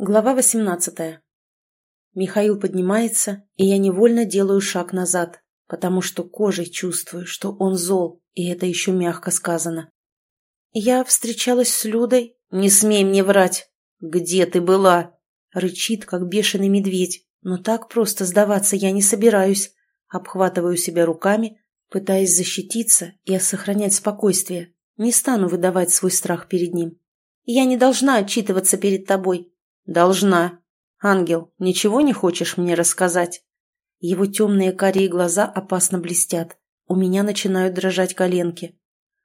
Глава восемнадцатая. Михаил поднимается, и я невольно делаю шаг назад, потому что кожей чувствую, что он зол, и это еще мягко сказано. Я встречалась с Людой. «Не смей мне врать! Где ты была?» Рычит, как бешеный медведь, но так просто сдаваться я не собираюсь. Обхватываю себя руками, пытаясь защититься и сохранять спокойствие. Не стану выдавать свой страх перед ним. Я не должна отчитываться перед тобой, «Должна. Ангел, ничего не хочешь мне рассказать?» Его темные карие глаза опасно блестят. У меня начинают дрожать коленки.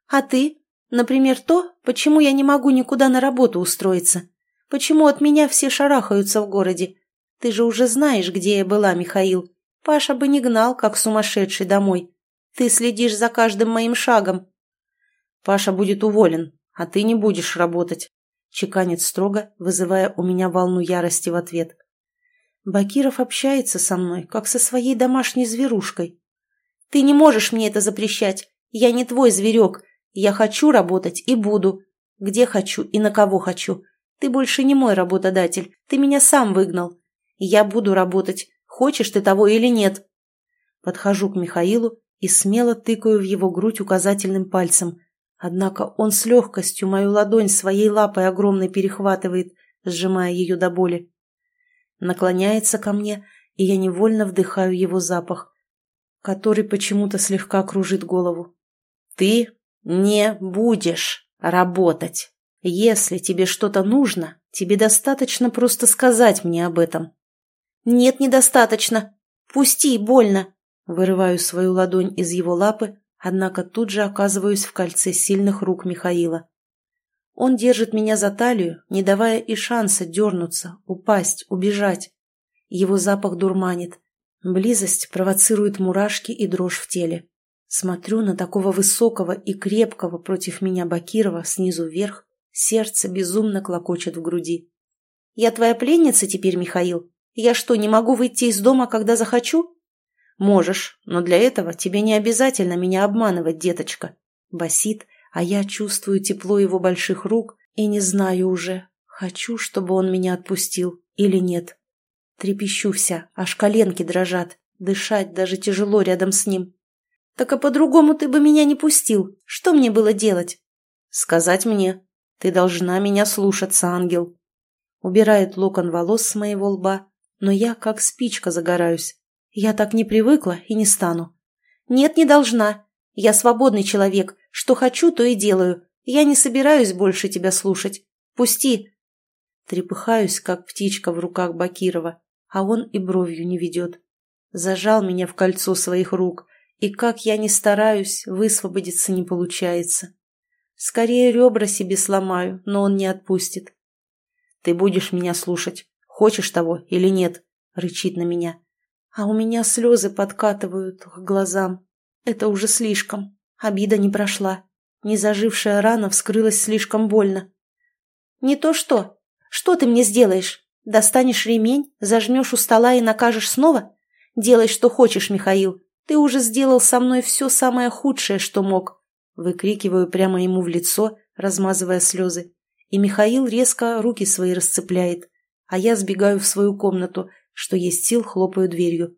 «А ты? Например, то, почему я не могу никуда на работу устроиться? Почему от меня все шарахаются в городе? Ты же уже знаешь, где я была, Михаил. Паша бы не гнал, как сумасшедший, домой. Ты следишь за каждым моим шагом». «Паша будет уволен, а ты не будешь работать чеканит строго, вызывая у меня волну ярости в ответ. Бакиров общается со мной, как со своей домашней зверушкой. Ты не можешь мне это запрещать. Я не твой зверек. Я хочу работать и буду. Где хочу и на кого хочу. Ты больше не мой работодатель. Ты меня сам выгнал. Я буду работать, хочешь ты того или нет. Подхожу к Михаилу и смело тыкаю в его грудь указательным пальцем, Однако он с легкостью мою ладонь своей лапой огромной перехватывает, сжимая ее до боли. Наклоняется ко мне, и я невольно вдыхаю его запах, который почему-то слегка кружит голову. «Ты не будешь работать. Если тебе что-то нужно, тебе достаточно просто сказать мне об этом». «Нет, недостаточно. Пусти, больно». Вырываю свою ладонь из его лапы, однако тут же оказываюсь в кольце сильных рук Михаила. Он держит меня за талию, не давая и шанса дернуться, упасть, убежать. Его запах дурманит. Близость провоцирует мурашки и дрожь в теле. Смотрю на такого высокого и крепкого против меня Бакирова снизу вверх, сердце безумно клокочет в груди. «Я твоя пленница теперь, Михаил? Я что, не могу выйти из дома, когда захочу?» «Можешь, но для этого тебе не обязательно меня обманывать, деточка», — басит, а я чувствую тепло его больших рук и не знаю уже, хочу, чтобы он меня отпустил или нет. Трепещу вся, аж коленки дрожат, дышать даже тяжело рядом с ним. «Так а по-другому ты бы меня не пустил. Что мне было делать?» «Сказать мне. Ты должна меня слушаться, ангел». Убирает локон волос с моего лба, но я как спичка загораюсь. Я так не привыкла и не стану. Нет, не должна. Я свободный человек. Что хочу, то и делаю. Я не собираюсь больше тебя слушать. Пусти. Трепыхаюсь, как птичка в руках Бакирова, а он и бровью не ведет. Зажал меня в кольцо своих рук, и как я ни стараюсь, высвободиться не получается. Скорее ребра себе сломаю, но он не отпустит. «Ты будешь меня слушать, хочешь того или нет?» — рычит на меня. А у меня слезы подкатывают к глазам. Это уже слишком. Обида не прошла. Незажившая рана вскрылась слишком больно. «Не то что. Что ты мне сделаешь? Достанешь ремень, зажмешь у стола и накажешь снова? Делай, что хочешь, Михаил. Ты уже сделал со мной все самое худшее, что мог». Выкрикиваю прямо ему в лицо, размазывая слезы. И Михаил резко руки свои расцепляет, а я сбегаю в свою комнату, что есть сил, хлопаю дверью.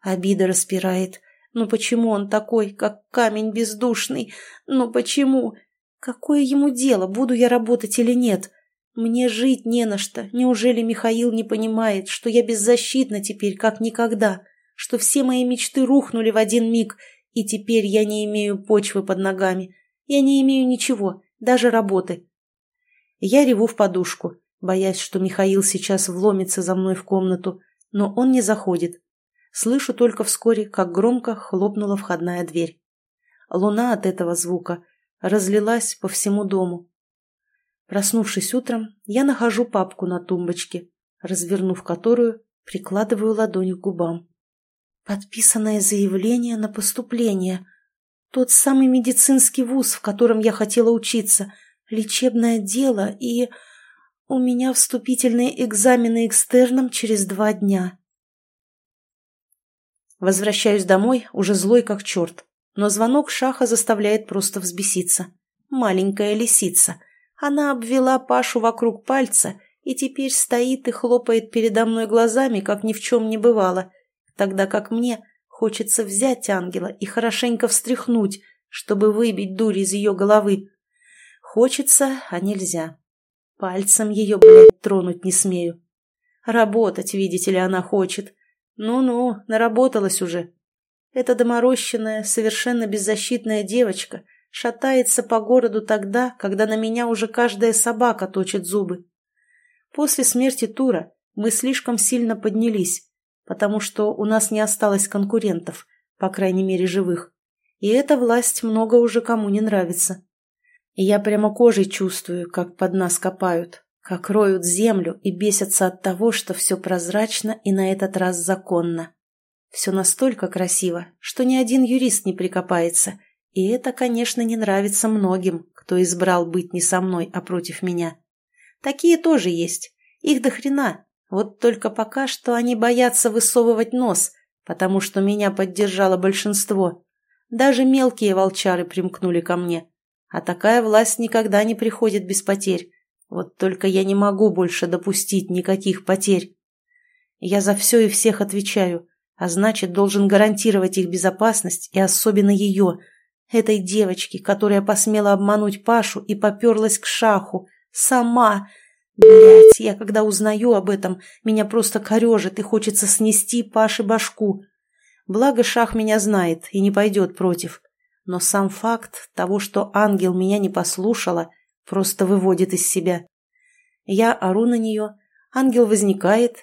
Обида распирает. Ну почему он такой, как камень бездушный? Ну почему? Какое ему дело, буду я работать или нет? Мне жить не на что. Неужели Михаил не понимает, что я беззащитна теперь, как никогда? Что все мои мечты рухнули в один миг, и теперь я не имею почвы под ногами. Я не имею ничего, даже работы. Я реву в подушку, боясь, что Михаил сейчас вломится за мной в комнату, но он не заходит. Слышу только вскоре, как громко хлопнула входная дверь. Луна от этого звука разлилась по всему дому. Проснувшись утром, я нахожу папку на тумбочке, развернув которую, прикладываю ладонь к губам. Подписанное заявление на поступление. Тот самый медицинский вуз, в котором я хотела учиться, лечебное дело и... У меня вступительные экзамены экстерном через два дня. Возвращаюсь домой, уже злой как черт. Но звонок Шаха заставляет просто взбеситься. Маленькая лисица. Она обвела Пашу вокруг пальца и теперь стоит и хлопает передо мной глазами, как ни в чем не бывало, тогда как мне хочется взять ангела и хорошенько встряхнуть, чтобы выбить дурь из ее головы. Хочется, а нельзя. Пальцем ее, блядь, тронуть не смею. Работать, видите ли, она хочет. Ну-ну, наработалась уже. Эта доморощенная, совершенно беззащитная девочка шатается по городу тогда, когда на меня уже каждая собака точит зубы. После смерти Тура мы слишком сильно поднялись, потому что у нас не осталось конкурентов, по крайней мере живых. И эта власть много уже кому не нравится. И я прямо кожей чувствую, как под нас копают, как роют землю и бесятся от того, что все прозрачно и на этот раз законно. Все настолько красиво, что ни один юрист не прикопается, и это, конечно, не нравится многим, кто избрал быть не со мной, а против меня. Такие тоже есть. Их до хрена. Вот только пока что они боятся высовывать нос, потому что меня поддержало большинство. Даже мелкие волчары примкнули ко мне. А такая власть никогда не приходит без потерь. Вот только я не могу больше допустить никаких потерь. Я за все и всех отвечаю, а значит, должен гарантировать их безопасность и особенно ее, этой девочки, которая посмела обмануть Пашу и поперлась к шаху, Сама. Блять, я когда узнаю об этом, меня просто корежит и хочется снести Паше башку. Благо Шах меня знает и не пойдет против. Но сам факт того, что ангел меня не послушала, просто выводит из себя. Я ору на нее, ангел возникает,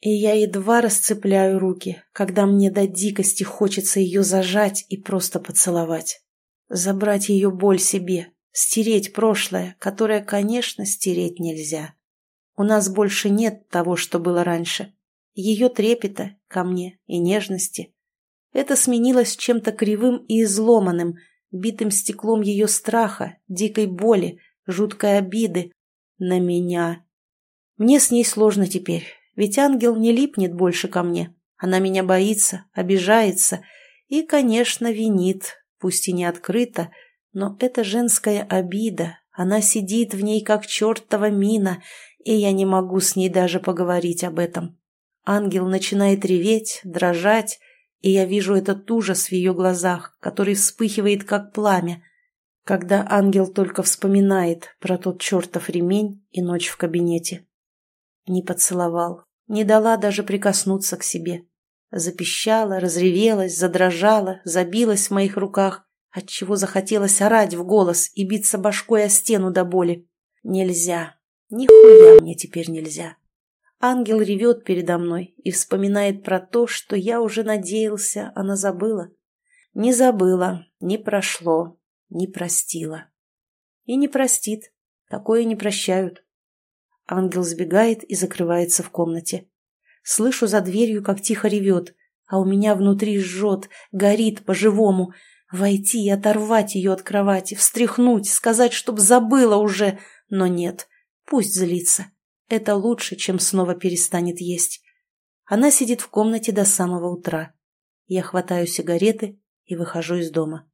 и я едва расцепляю руки, когда мне до дикости хочется ее зажать и просто поцеловать. Забрать ее боль себе, Стереть прошлое, которое, конечно, стереть нельзя. У нас больше нет того, что было раньше. Ее трепета ко мне и нежности. Это сменилось чем-то кривым и изломанным, битым стеклом ее страха, дикой боли, жуткой обиды на меня. Мне с ней сложно теперь, ведь ангел не липнет больше ко мне. Она меня боится, обижается и, конечно, винит, пусть и не открыто, но это женская обида, она сидит в ней как чертова мина, и я не могу с ней даже поговорить об этом. Ангел начинает реветь, дрожать, и я вижу этот ужас в ее глазах, который вспыхивает как пламя, когда ангел только вспоминает про тот чертов ремень и ночь в кабинете. Не поцеловал, не дала даже прикоснуться к себе. Запищала, разревелась, задрожала, забилась в моих руках, отчего захотелось орать в голос и биться башкой о стену до боли. Нельзя. Нихуя мне теперь нельзя. Ангел ревет передо мной и вспоминает про то, что я уже надеялся, она забыла. Не забыла, не прошло, не простила. И не простит. Такое не прощают. Ангел сбегает и закрывается в комнате. Слышу за дверью, как тихо ревет, а у меня внутри жжет, горит по-живому — Войти и оторвать ее от кровати, встряхнуть, сказать, чтоб забыла уже. Но нет, пусть злится. Это лучше, чем снова перестанет есть. Она сидит в комнате до самого утра. Я хватаю сигареты и выхожу из дома.